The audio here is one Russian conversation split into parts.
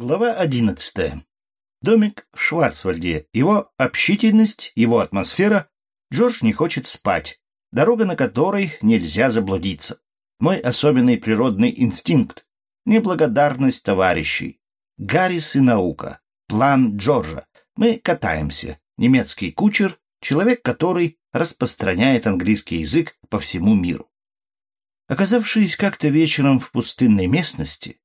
Глава одиннадцатая. Домик в Шварцвальде. Его общительность, его атмосфера. Джордж не хочет спать. Дорога, на которой нельзя заблудиться. Мой особенный природный инстинкт. Неблагодарность товарищей. Гаррис и наука. План Джорджа. Мы катаемся. Немецкий кучер, человек, который распространяет английский язык по всему миру. Оказавшись как-то вечером в пустынной местности,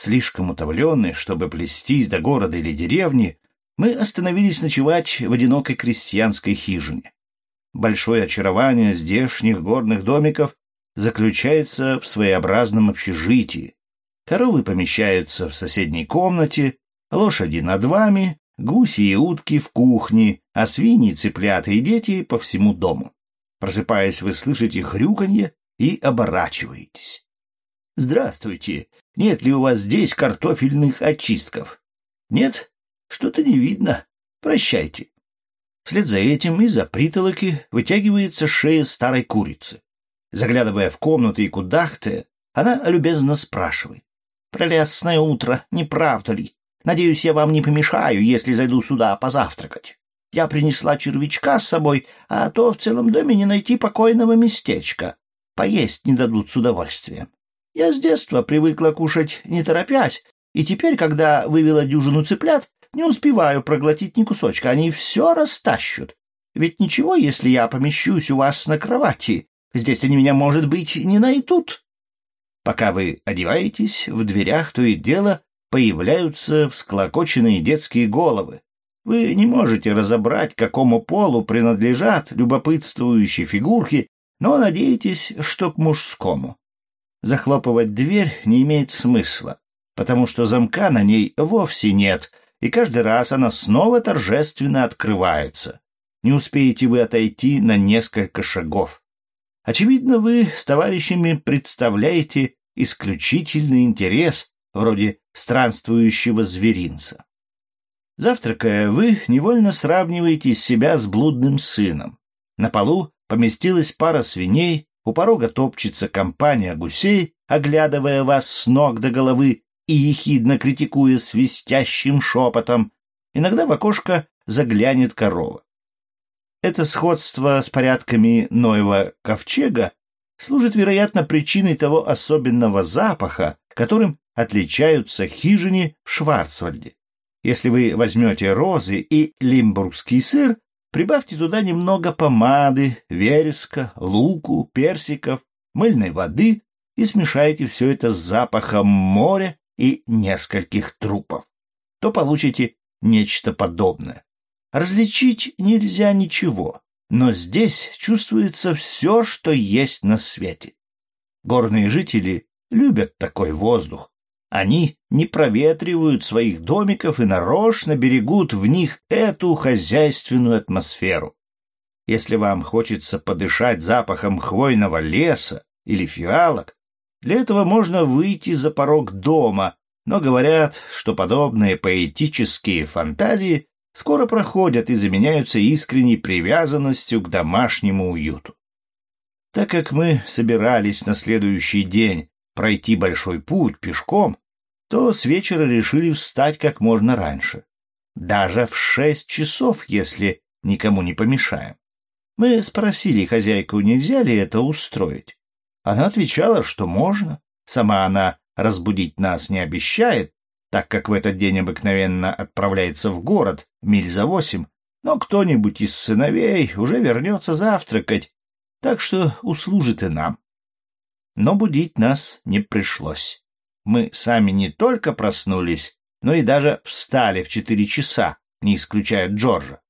Слишком утомленные, чтобы плестись до города или деревни, мы остановились ночевать в одинокой крестьянской хижине. Большое очарование здешних горных домиков заключается в своеобразном общежитии. Коровы помещаются в соседней комнате, лошади над вами, гуси и утки в кухне, а свиньи, цыплята и дети по всему дому. Просыпаясь, вы слышите хрюканье и оборачиваетесь. «Здравствуйте! Нет ли у вас здесь картофельных очистков? Нет? Что-то не видно. Прощайте. Вслед за этим из-за притолоки вытягивается шея старой курицы. Заглядывая в комнату и кудахтая, она любезно спрашивает. «Прелестное утро, не правда ли? Надеюсь, я вам не помешаю, если зайду сюда позавтракать. Я принесла червячка с собой, а то в целом доме не найти покойного местечка. Поесть не дадут с удовольствием. Я с детства привыкла кушать не торопясь, и теперь, когда вывела дюжину цыплят, не успеваю проглотить ни кусочка, они все растащут. Ведь ничего, если я помещусь у вас на кровати, здесь они меня, может быть, не найдут. Пока вы одеваетесь, в дверях то и дело появляются всклокоченные детские головы. Вы не можете разобрать, какому полу принадлежат любопытствующие фигурки, но надеетесь, что к мужскому захлопывать дверь не имеет смысла, потому что замка на ней вовсе нет, и каждый раз она снова торжественно открывается. Не успеете вы отойти на несколько шагов. Очевидно, вы с товарищами представляете исключительный интерес, вроде странствующего зверинца. Завтракая, вы невольно сравниваете себя с блудным сыном. На полу поместилась пара свиней, у порога топчется компания гусей, оглядывая вас с ног до головы и ехидно критикуя свистящим шепотом. Иногда в окошко заглянет корова. Это сходство с порядками Ноева ковчега служит, вероятно, причиной того особенного запаха, которым отличаются хижины в Шварцвальде. Если вы возьмете розы и лимбургский сыр, Прибавьте туда немного помады, вереска, луку, персиков, мыльной воды и смешайте все это с запахом моря и нескольких трупов. То получите нечто подобное. Различить нельзя ничего, но здесь чувствуется все, что есть на свете. Горные жители любят такой воздух, они не проветривают своих домиков и нарочно берегут в них эту хозяйственную атмосферу. Если вам хочется подышать запахом хвойного леса или фиалок, для этого можно выйти за порог дома, но говорят, что подобные поэтические фантазии скоро проходят и заменяются искренней привязанностью к домашнему уюту. Так как мы собирались на следующий день пройти большой путь пешком, то с вечера решили встать как можно раньше. Даже в шесть часов, если никому не помешаем. Мы спросили хозяйку, нельзя ли это устроить. Она отвечала, что можно. Сама она разбудить нас не обещает, так как в этот день обыкновенно отправляется в город миль за восемь, но кто-нибудь из сыновей уже вернется завтракать, так что услужит и нам но будить нас не пришлось. Мы сами не только проснулись, но и даже встали в четыре часа, не исключая Джорджа.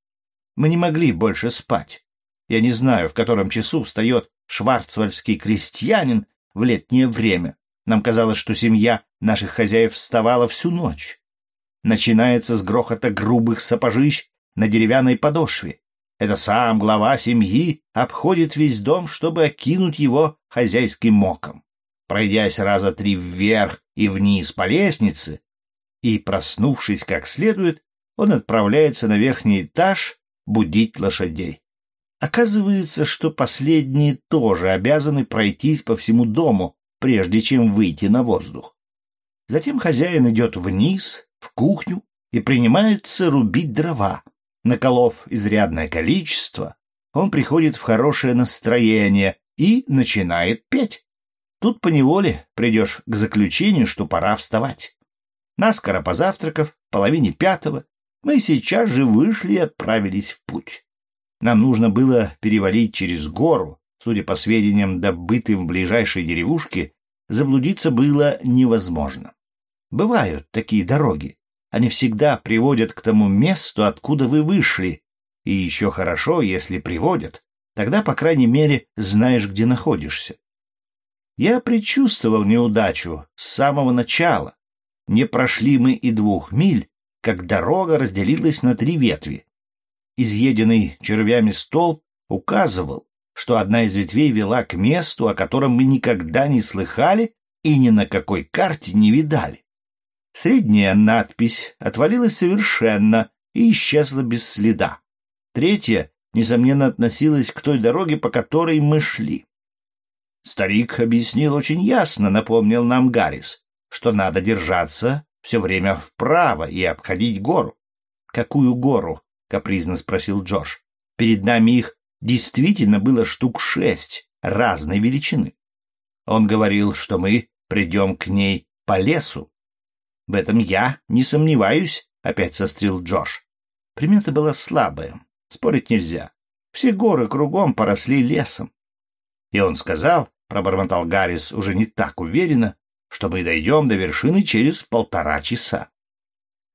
Мы не могли больше спать. Я не знаю, в котором часу встает шварцвальдский крестьянин в летнее время. Нам казалось, что семья наших хозяев вставала всю ночь. Начинается с грохота грубых сапожищ на деревянной подошве. Это сам глава семьи обходит весь дом, чтобы окинуть его хозяйским моком. Пройдясь раза три вверх и вниз по лестнице, и, проснувшись как следует, он отправляется на верхний этаж будить лошадей. Оказывается, что последние тоже обязаны пройтись по всему дому, прежде чем выйти на воздух. Затем хозяин идет вниз, в кухню и принимается рубить дрова. Наколов изрядное количество, он приходит в хорошее настроение и начинает петь. Тут поневоле придешь к заключению, что пора вставать. Наскоро позавтракав, половине пятого, мы сейчас же вышли и отправились в путь. Нам нужно было перевалить через гору, судя по сведениям, добытым в ближайшей деревушке, заблудиться было невозможно. Бывают такие дороги. Они всегда приводят к тому месту, откуда вы вышли. И еще хорошо, если приводят. Тогда, по крайней мере, знаешь, где находишься. Я предчувствовал неудачу с самого начала. Не прошли мы и двух миль, как дорога разделилась на три ветви. Изъеденный червями столб указывал, что одна из ветвей вела к месту, о котором мы никогда не слыхали и ни на какой карте не видали. Средняя надпись отвалилась совершенно и исчезла без следа. Третья, несомненно, относилась к той дороге, по которой мы шли. Старик объяснил очень ясно, напомнил нам Гаррис, что надо держаться все время вправо и обходить гору. «Какую гору?» — капризно спросил Джош. «Перед нами их действительно было штук шесть разной величины. Он говорил, что мы придем к ней по лесу. В этом я не сомневаюсь, — опять сострил Джош. Примета была слабая, спорить нельзя. Все горы кругом поросли лесом. И он сказал, — пробормотал Гаррис уже не так уверенно, — что мы дойдем до вершины через полтора часа.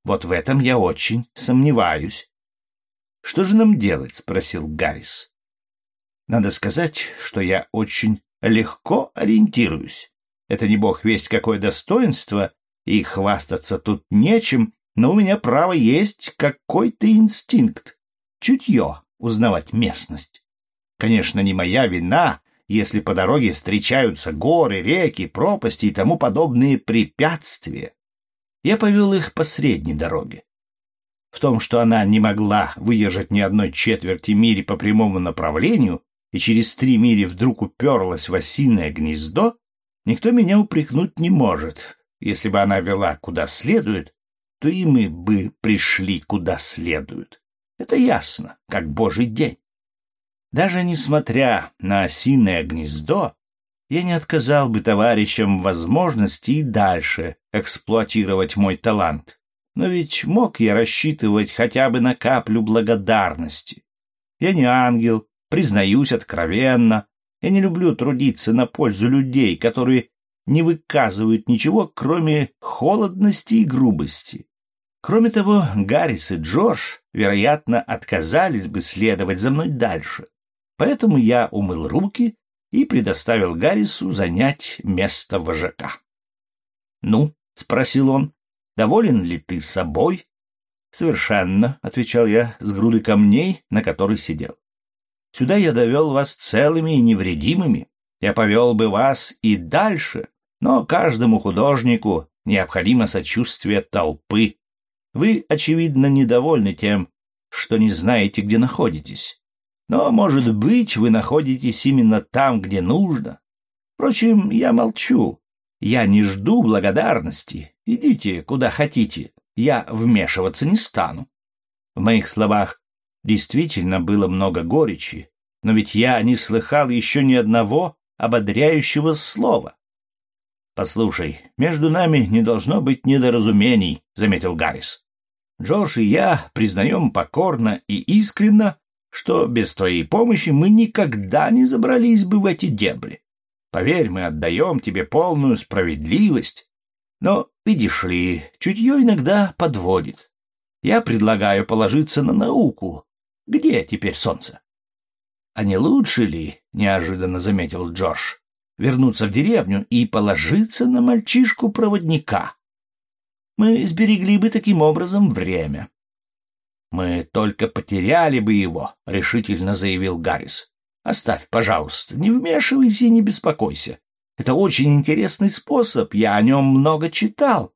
Вот в этом я очень сомневаюсь. — Что же нам делать? — спросил Гаррис. — Надо сказать, что я очень легко ориентируюсь. Это не бог весть какое достоинство, и хвастаться тут нечем, но у меня право есть какой-то инстинкт, чутье узнавать местность. Конечно, не моя вина, если по дороге встречаются горы, реки, пропасти и тому подобные препятствия. Я повел их по средней дороге. В том, что она не могла выдержать ни одной четверти мили по прямому направлению и через три мили вдруг уперлась в осиное гнездо, никто меня упрекнуть не может. Если бы она вела куда следует, то и мы бы пришли куда следует. Это ясно, как божий день. Даже несмотря на осиное гнездо, я не отказал бы товарищам возможности и дальше эксплуатировать мой талант. Но ведь мог я рассчитывать хотя бы на каплю благодарности. Я не ангел, признаюсь откровенно. Я не люблю трудиться на пользу людей, которые не выказывают ничего, кроме холодности и грубости. Кроме того, Гаррис и Джордж, вероятно, отказались бы следовать за мной дальше. Поэтому я умыл руки и предоставил Гаррису занять место вожака. «Ну?» — спросил он. «Доволен ли ты собой?» «Совершенно», — отвечал я с груды камней, на которой сидел. «Сюда я довел вас целыми и невредимыми. Я повел бы вас и дальше, но каждому художнику необходимо сочувствие толпы. Вы, очевидно, недовольны тем, что не знаете, где находитесь. Но, может быть, вы находитесь именно там, где нужно. Впрочем, я молчу. Я не жду благодарности. Идите, куда хотите. Я вмешиваться не стану. В моих словах действительно было много горечи, но ведь я не слыхал еще ни одного ободряющего слова. «Послушай, между нами не должно быть недоразумений», — заметил Гаррис. «Джордж и я признаем покорно и искренно, что без твоей помощи мы никогда не забрались бы в эти дебри. Поверь, мы отдаем тебе полную справедливость. Но, видишь ли, чутье иногда подводит. Я предлагаю положиться на науку. Где теперь солнце? — А не лучше ли, — неожиданно заметил Джордж, — вернуться в деревню и положиться на мальчишку-проводника? Мы сберегли бы таким образом время. «Мы только потеряли бы его», — решительно заявил Гаррис. «Оставь, пожалуйста, не вмешивайся и не беспокойся. Это очень интересный способ, я о нем много читал».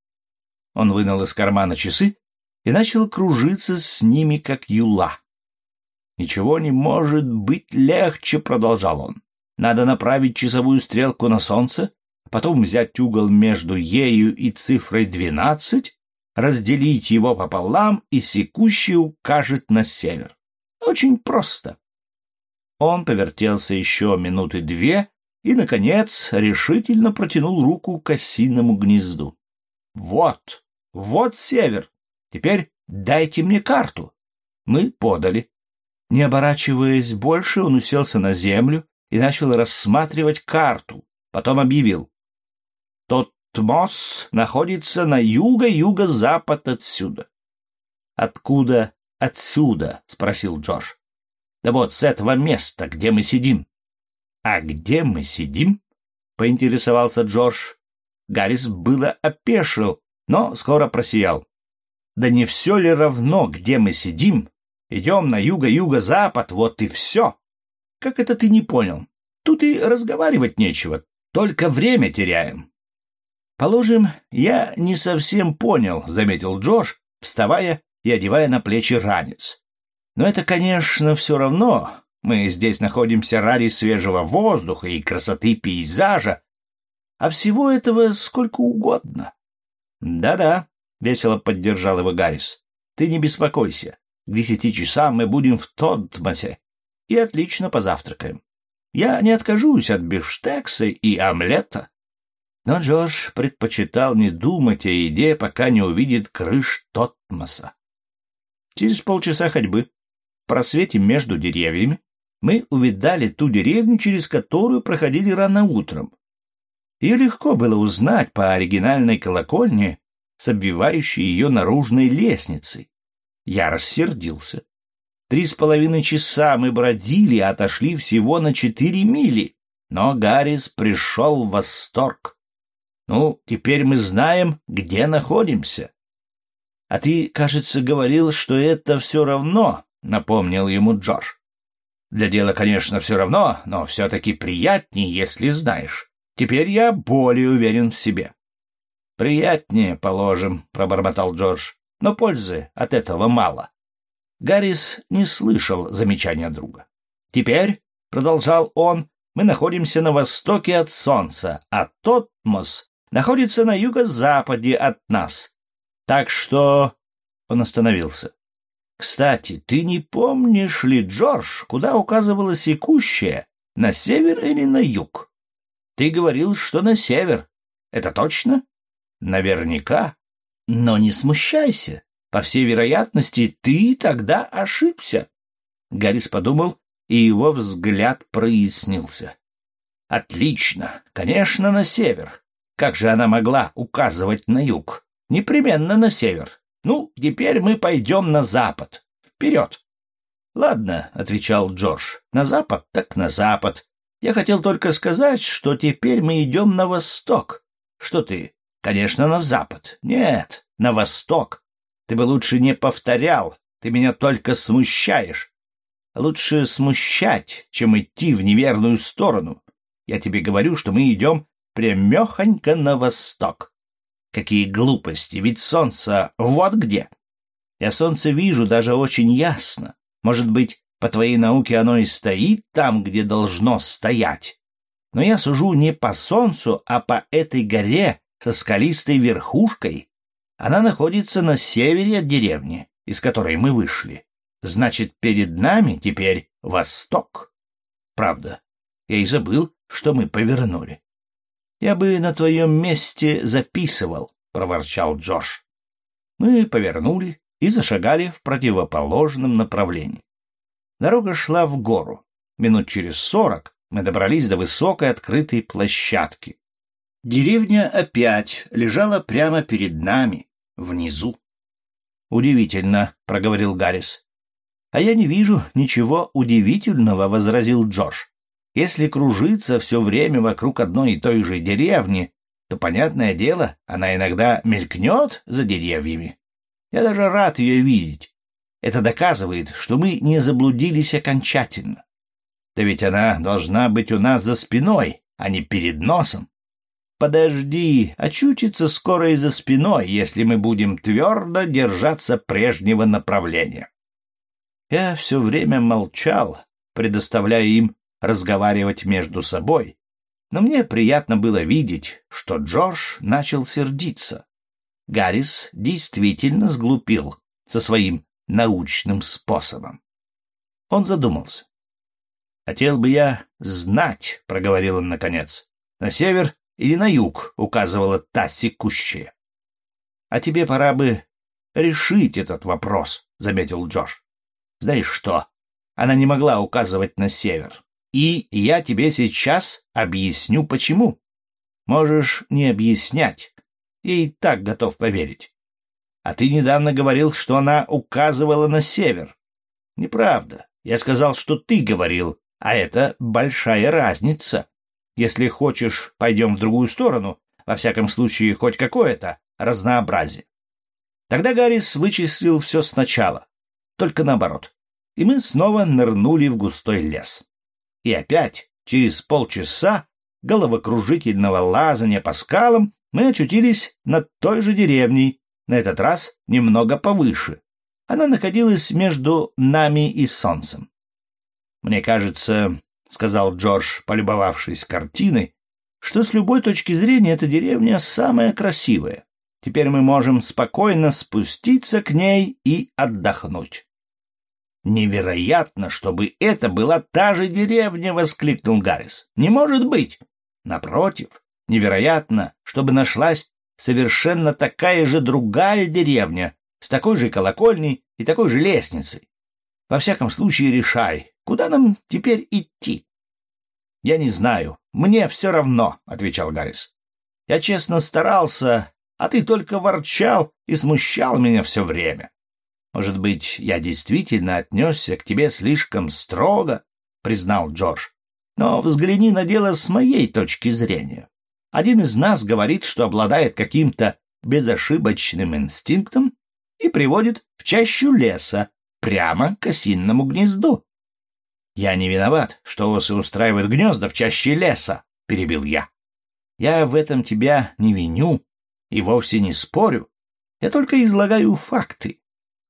Он вынул из кармана часы и начал кружиться с ними, как юла. «Ничего не может быть легче», — продолжал он. «Надо направить часовую стрелку на солнце, потом взять угол между ею и цифрой двенадцать, разделить его пополам, и секущий укажет на север. Очень просто. Он повертелся еще минуты две и, наконец, решительно протянул руку к осиному гнезду. «Вот, вот север. Теперь дайте мне карту». Мы подали. Не оборачиваясь больше, он уселся на землю и начал рассматривать карту. Потом объявил. «Тот мост находится на юго-юго-запад отсюда». «Откуда отсюда?» — спросил Джордж. «Да вот с этого места, где мы сидим». «А где мы сидим?» — поинтересовался Джордж. Гаррис было опешил, но скоро просиял. «Да не все ли равно, где мы сидим? Идем на юго-юго-запад, вот и все. Как это ты не понял? Тут и разговаривать нечего, только время теряем». «Положим, я не совсем понял», — заметил Джордж, вставая и одевая на плечи ранец. «Но это, конечно, все равно. Мы здесь находимся ради свежего воздуха и красоты пейзажа, а всего этого сколько угодно. Да-да, весело поддержал его Гаррис. Ты не беспокойся. К десяти часам мы будем в Тодмасе и отлично позавтракаем. Я не откажусь от бифштекса и омлета. Но Джордж предпочитал не думать о еде, пока не увидит крыш Тотмаса. Через полчаса ходьбы в просвете между деревьями мы увидали ту деревню, через которую проходили рано утром. Ее легко было узнать по оригинальной колокольне с обвивающей ее наружной лестницей. Я рассердился. Три с половиной часа мы бродили, а отошли всего на четыре мили. Но Гаррис пришел в восторг. Ну, теперь мы знаем, где находимся. — А ты, кажется, говорил, что это все равно, — напомнил ему Джордж. — Для дела, конечно, все равно, но все-таки приятнее, если знаешь. Теперь я более уверен в себе. «Приятнее, положим», — пробормотал Джордж, — «но пользы от этого мало». Гаррис не слышал замечания друга. «Теперь», — продолжал он, — «мы находимся на востоке от Солнца, а Тотмос находится на юго-западе от нас. Так что...» Он остановился. «Кстати, ты не помнишь ли, Джордж, куда указывала секущая, на север или на юг?» Ты говорил, что на север. Это точно? Наверняка. Но не смущайся. По всей вероятности, ты тогда ошибся. Гаррис подумал, и его взгляд прояснился. Отлично. Конечно, на север. Как же она могла указывать на юг? Непременно на север. Ну, теперь мы пойдем на запад. Вперед. Ладно, отвечал Джордж. На запад так на запад. Я хотел только сказать, что теперь мы идем на восток. Что ты? Конечно, на запад. Нет, на восток. Ты бы лучше не повторял, ты меня только смущаешь. Лучше смущать, чем идти в неверную сторону. Я тебе говорю, что мы идем прямехонько на восток. Какие глупости, ведь солнце вот где. Я солнце вижу даже очень ясно. Может быть, по твоей науке оно и стоит там, где должно стоять. Но я сужу не по солнцу, а по этой горе со скалистой верхушкой. Она находится на севере от деревни, из которой мы вышли. Значит, перед нами теперь восток. Правда, я и забыл, что мы повернули. Я бы на твоем месте записывал, — проворчал Джош. Мы повернули и зашагали в противоположном направлении. Дорога шла в гору. Минут через сорок мы добрались до высокой открытой площадки. Деревня опять лежала прямо перед нами, внизу. «Удивительно», — проговорил Гаррис. «А я не вижу ничего удивительного», — возразил Джош. «Если кружиться все время вокруг одной и той же деревни, то, понятное дело, она иногда мелькнет за деревьями. Я даже рад ее видеть. Это доказывает, что мы не заблудились окончательно. Да ведь она должна быть у нас за спиной, а не перед носом. Подожди, очутится скоро и за спиной, если мы будем твердо держаться прежнего направления. Я все время молчал, предоставляя им разговаривать между собой, но мне приятно было видеть, что Джордж начал сердиться. Гаррис действительно сглупил со своим научным способом. Он задумался. «Хотел бы я знать», — проговорил он наконец, — «на север или на юг указывала та секущая». «А тебе пора бы решить этот вопрос», — заметил Джош. «Знаешь что? Она не могла указывать на север. И я тебе сейчас объясню, почему. Можешь не объяснять. Я и так готов поверить. А ты недавно говорил, что она указывала на север. Неправда. Я сказал, что ты говорил, а это большая разница. Если хочешь, пойдем в другую сторону, во всяком случае, хоть какое-то разнообразие. Тогда Гаррис вычислил все сначала, только наоборот. И мы снова нырнули в густой лес. И опять, через полчаса головокружительного лазания по скалам, мы очутились над той же деревней, на этот раз немного повыше. Она находилась между нами и солнцем. «Мне кажется, — сказал Джордж, полюбовавшись картиной, — что с любой точки зрения эта деревня самая красивая. Теперь мы можем спокойно спуститься к ней и отдохнуть». «Невероятно, чтобы это была та же деревня!» — воскликнул Гаррис. «Не может быть!» «Напротив, невероятно, чтобы нашлась совершенно такая же другая деревня, с такой же колокольней и такой же лестницей. Во всяком случае, решай, куда нам теперь идти? — Я не знаю, мне все равно, — отвечал Гаррис. — Я честно старался, а ты только ворчал и смущал меня все время. Может быть, я действительно отнесся к тебе слишком строго, — признал Джордж. Но взгляни на дело с моей точки зрения. Один из нас говорит, что обладает каким-то безошибочным инстинктом и приводит в чащу леса, прямо к осинному гнезду. «Я не виноват, что осы устраивают гнезда в чаще леса», — перебил я. «Я в этом тебя не виню и вовсе не спорю. Я только излагаю факты.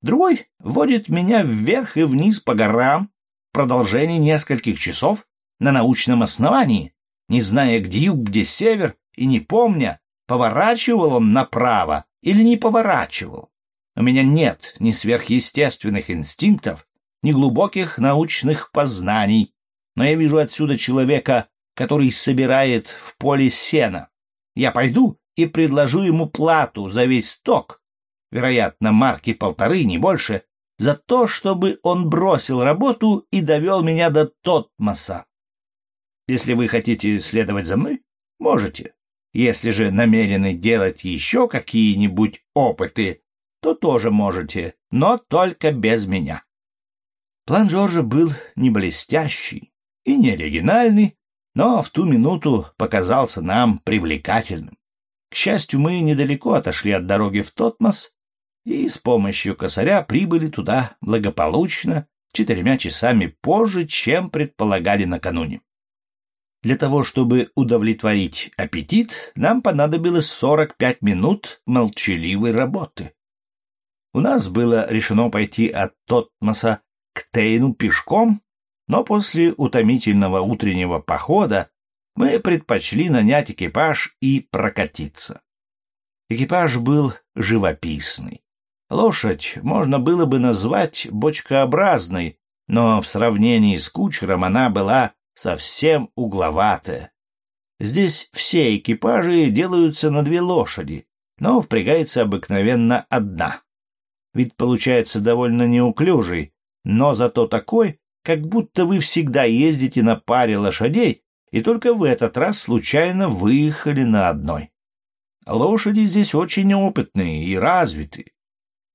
Другой водит меня вверх и вниз по горам в продолжении нескольких часов на научном основании, не зная, где юг, где север, и не помня, поворачивал он направо или не поворачивал. У меня нет ни сверхъестественных инстинктов, ни глубоких научных познаний, но я вижу отсюда человека, который собирает в поле сена. Я пойду и предложу ему плату за весь ток, вероятно, марки полторы, не больше, за то, чтобы он бросил работу и довел меня до Тотмоса. Если вы хотите следовать за мной, можете. Если же намерены делать еще какие-нибудь опыты, то тоже можете, но только без меня. План Джорджа был не блестящий и не оригинальный, но в ту минуту показался нам привлекательным. К счастью, мы недалеко отошли от дороги в Тотмос и с помощью косаря прибыли туда благополучно четырьмя часами позже, чем предполагали накануне. Для того, чтобы удовлетворить аппетит, нам понадобилось 45 минут молчаливой работы. У нас было решено пойти от Тотмоса к Тейну пешком, но после утомительного утреннего похода мы предпочли нанять экипаж и прокатиться. Экипаж был живописный. Лошадь можно было бы назвать бочкообразной, но в сравнении с кучером она была совсем угловатая. Здесь все экипажи делаются на две лошади, но впрягается обыкновенно одна. Вид получается довольно неуклюжий, но зато такой, как будто вы всегда ездите на паре лошадей и только в этот раз случайно выехали на одной. Лошади здесь очень опытные и развитые.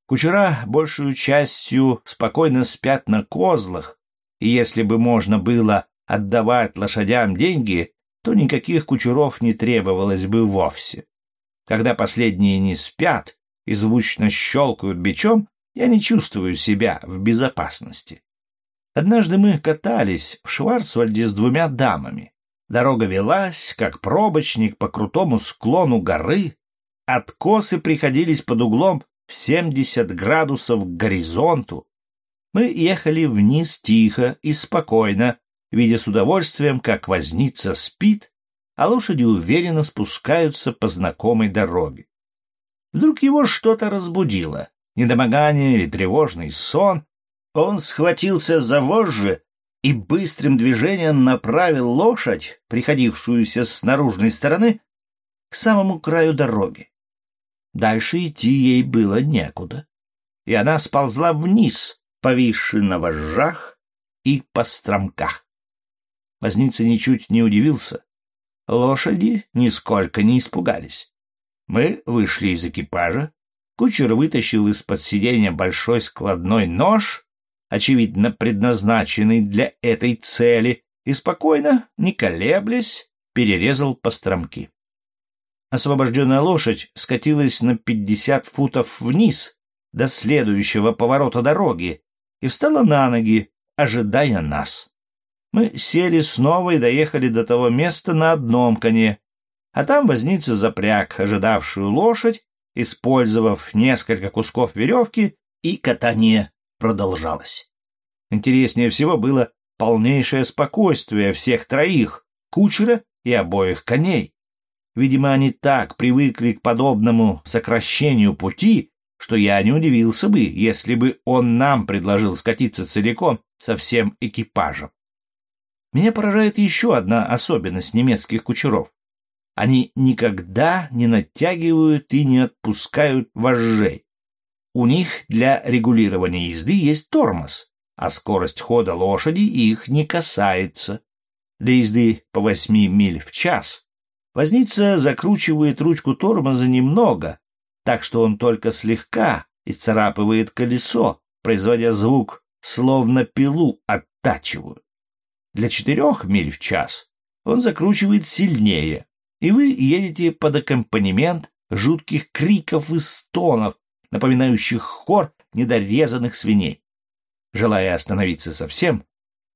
Кучера большую частью спокойно спят на козлах, и если бы можно было отдавать лошадям деньги, то никаких кучеров не требовалось бы вовсе. Когда последние не спят и звучно щелкают бичом, я не чувствую себя в безопасности. Однажды мы катались в Шварцвальде с двумя дамами. Дорога велась, как пробочник по крутому склону горы. Откосы приходились под углом в 70 градусов к горизонту. Мы ехали вниз тихо и спокойно, видя с удовольствием, как возница спит, а лошади уверенно спускаются по знакомой дороге. Вдруг его что-то разбудило, недомогание или тревожный сон. Он схватился за вожжи и быстрым движением направил лошадь, приходившуюся с наружной стороны, к самому краю дороги. Дальше идти ей было некуда, и она сползла вниз, повисши на вожжах и по стромках. Возница ничуть не удивился. Лошади нисколько не испугались. Мы вышли из экипажа. Кучер вытащил из-под сиденья большой складной нож, очевидно предназначенный для этой цели, и спокойно, не колеблясь, перерезал постромки. Освобожденная лошадь скатилась на пятьдесят футов вниз до следующего поворота дороги, и встала на ноги, ожидая нас. Мы сели снова и доехали до того места на одном коне, а там возница запряг ожидавшую лошадь, использовав несколько кусков веревки, и катание продолжалось. Интереснее всего было полнейшее спокойствие всех троих, кучера и обоих коней. Видимо, они так привыкли к подобному сокращению пути, что я не удивился бы, если бы он нам предложил скатиться целиком со всем экипажем. Меня поражает еще одна особенность немецких кучеров. Они никогда не натягивают и не отпускают вожжей. У них для регулирования езды есть тормоз, а скорость хода лошади их не касается. Для езды по восьми миль в час возница закручивает ручку тормоза немного, так что он только слегка исцарапывает колесо, производя звук, словно пилу оттачивают. Для четырех миль в час он закручивает сильнее, и вы едете под аккомпанемент жутких криков и стонов, напоминающих хор недорезанных свиней. Желая остановиться совсем,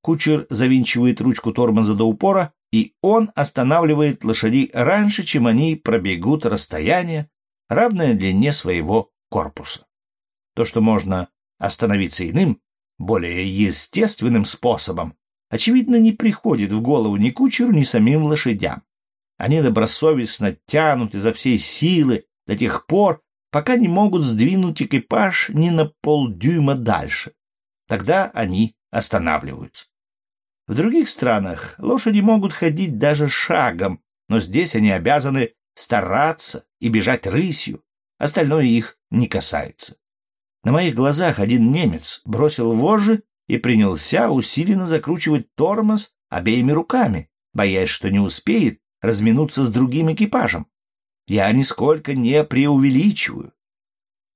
кучер завинчивает ручку тормоза до упора, и он останавливает лошадей раньше, чем они пробегут расстояние, равное длине своего корпуса. То, что можно остановиться иным, более естественным способом, очевидно, не приходит в голову ни кучеру, ни самим лошадям. Они добросовестно тянут изо всей силы до тех пор, пока не могут сдвинуть экипаж ни на полдюйма дальше. Тогда они останавливаются. В других странах лошади могут ходить даже шагом, но здесь они обязаны стараться и бежать рысью, остальное их не касается. На моих глазах один немец бросил вожжи и принялся усиленно закручивать тормоз обеими руками, боясь, что не успеет разминуться с другим экипажем. Я нисколько не преувеличиваю.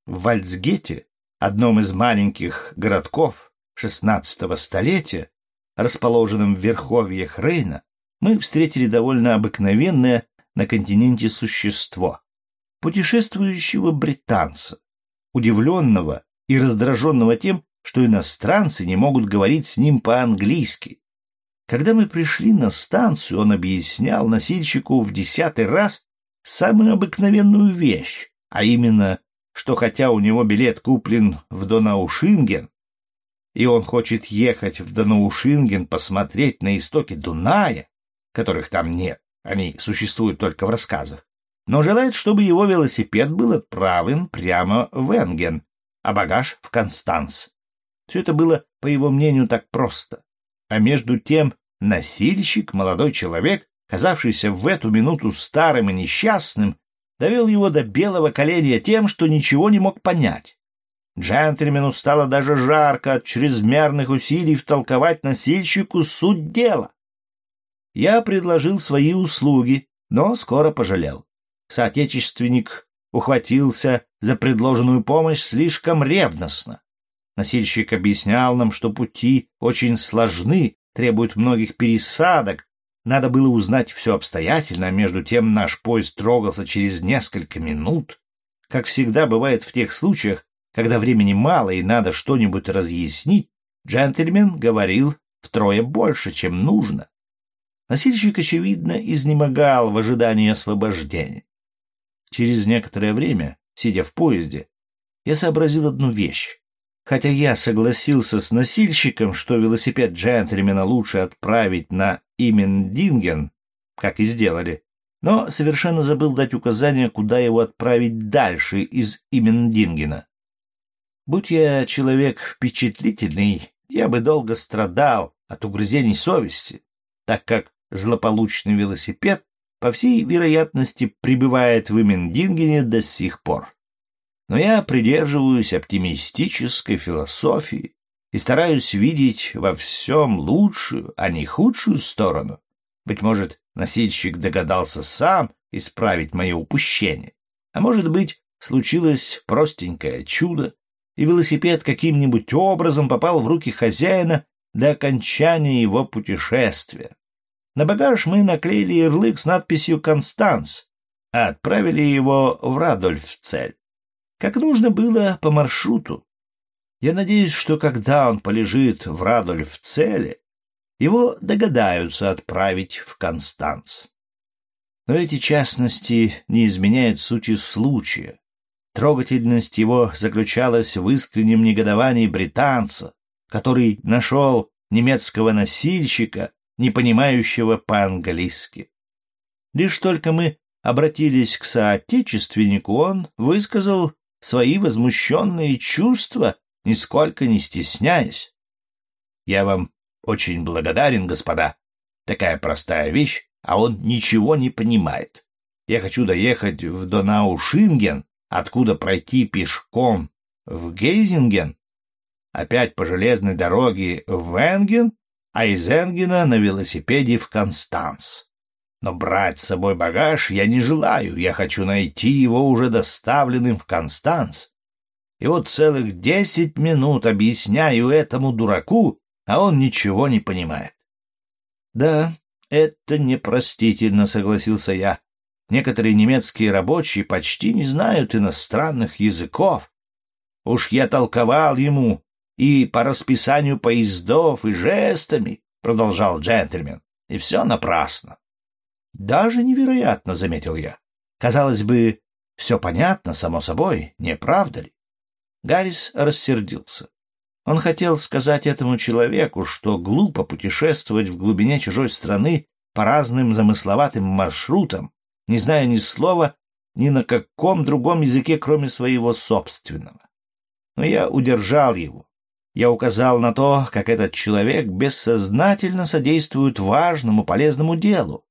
В Вальцгете, одном из маленьких городков XVI столетия, расположенном в верховьях Рейна, мы встретили довольно обыкновенное на континенте существо, путешествующего британца, удивленного и раздраженного тем, что иностранцы не могут говорить с ним по-английски. Когда мы пришли на станцию, он объяснял носильщику в десятый раз самую обыкновенную вещь, а именно, что хотя у него билет куплен в Донаушинген, и он хочет ехать в Донаушинген посмотреть на истоки Дуная, которых там нет, они существуют только в рассказах, но желает, чтобы его велосипед был отправлен прямо в Энген, а багаж — в Констанц. Все это было, по его мнению, так просто. А между тем носильщик, молодой человек, казавшийся в эту минуту старым и несчастным, довел его до белого коленя тем, что ничего не мог понять. Джентльмену стало даже жарко от чрезмерных усилий втолковать носильщику суть дела. Я предложил свои услуги, но скоро пожалел. Соотечественник ухватился за предложенную помощь слишком ревностно. Носильщик объяснял нам, что пути очень сложны, требуют многих пересадок. Надо было узнать все обстоятельно, а между тем наш поезд трогался через несколько минут. Как всегда бывает в тех случаях, когда времени мало и надо что-нибудь разъяснить, джентльмен говорил втрое больше, чем нужно. Носильщик, очевидно, изнемогал в ожидании освобождения. Через некоторое время, сидя в поезде, я сообразил одну вещь. Хотя я согласился с носильщиком, что велосипед джентльмена лучше отправить на Имендинген, как и сделали, но совершенно забыл дать указание, куда его отправить дальше из Имендингена. Будь я человек впечатлительный, я бы долго страдал от угрызений совести, так как злополучный велосипед, по всей вероятности, пребывает в Имендингене до сих пор. Но я придерживаюсь оптимистической философии и стараюсь видеть во всем лучшую, а не худшую сторону. Быть может, носильщик догадался сам исправить мое упущение, а может быть, случилось простенькое чудо, и велосипед каким-нибудь образом попал в руки хозяина до окончания его путешествия. На багаж мы наклеили ярлык с надписью «Констанс», а отправили его в Радольфцель. Как нужно было по маршруту. Я надеюсь, что когда он полежит в Радольфцеле, его догадаются отправить в Констанц. Но эти частности не изменяют сути случая. Трогательность его заключалась в искреннем негодовании британца, который нашел немецкого носильщика, не понимающего по-английски. Лишь только мы обратились к соотечественнику, он высказал свои возмущенные чувства, нисколько не стесняясь. Я вам очень благодарен, господа. Такая простая вещь, а он ничего не понимает. Я хочу доехать в Донау-Шинген, откуда пройти пешком в Гейзинген, опять по железной дороге в Энген, а из Энгена на велосипеде в Констанс. Но брать с собой багаж я не желаю, я хочу найти его уже доставленным в Констанс. И вот целых десять минут объясняю этому дураку, а он ничего не понимает. Да, это непростительно, согласился я. Некоторые немецкие рабочие почти не знают иностранных языков. Уж я толковал ему и по расписанию поездов, и жестами, — продолжал джентльмен, — и все напрасно. Даже невероятно, — заметил я. Казалось бы, все понятно, само собой, не правда ли? Гаррис рассердился. Он хотел сказать этому человеку, что глупо путешествовать в глубине чужой страны по разным замысловатым маршрутам, не зная ни слова ни на каком другом языке, кроме своего собственного. Но я удержал его. Я указал на то, как этот человек бессознательно содействует важному полезному делу.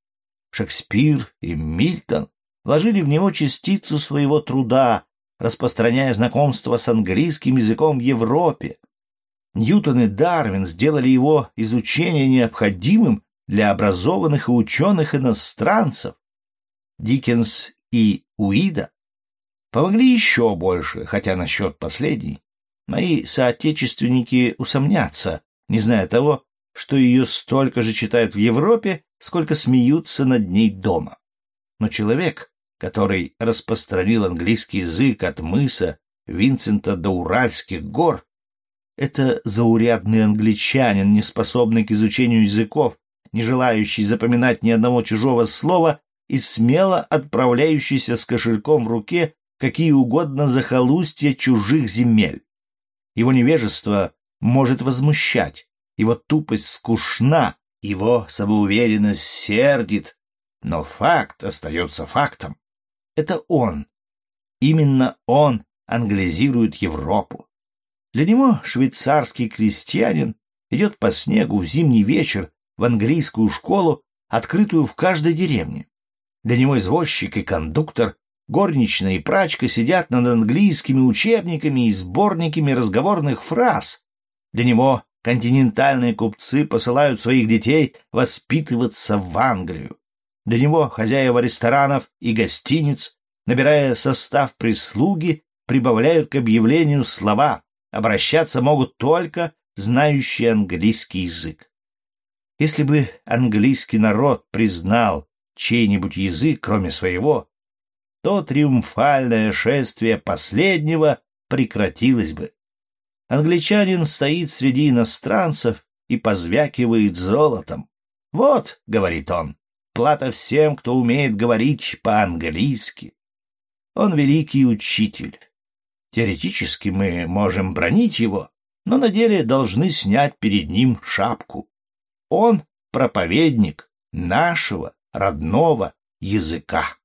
Шекспир и Мильтон вложили в него частицу своего труда, распространяя знакомство с английским языком в Европе. Ньютон и Дарвин сделали его изучение необходимым для образованных и ученых иностранцев. Диккенс и Уида помогли еще больше, хотя насчет последней мои соотечественники усомнятся, не зная того, что ее столько же читают в Европе, сколько смеются над ней дома. Но человек, который распространил английский язык от мыса Винсента до Уральских гор, это заурядный англичанин, не способный к изучению языков, не желающий запоминать ни одного чужого слова и смело отправляющийся с кошельком в руке какие угодно захолустья чужих земель. Его невежество может возмущать, его тупость скучна, его самоуверенность сердит, но факт остается фактом. Это он. Именно он англизирует Европу. Для него швейцарский крестьянин идет по снегу в зимний вечер в английскую школу, открытую в каждой деревне. Для него извозчик и кондуктор, горничная и прачка сидят над английскими учебниками и сборниками разговорных фраз. Для него континентальные купцы посылают своих детей воспитываться в Англию. Для него хозяева ресторанов и гостиниц, набирая состав прислуги, прибавляют к объявлению слова, обращаться могут только знающие английский язык. Если бы английский народ признал чей-нибудь язык, кроме своего, то триумфальное шествие последнего прекратилось бы. Англичанин стоит среди иностранцев и позвякивает золотом. «Вот», — говорит он, — «плата всем, кто умеет говорить по-английски». Он великий учитель. Теоретически мы можем бронить его, но на деле должны снять перед ним шапку. Он проповедник нашего, родного, языка.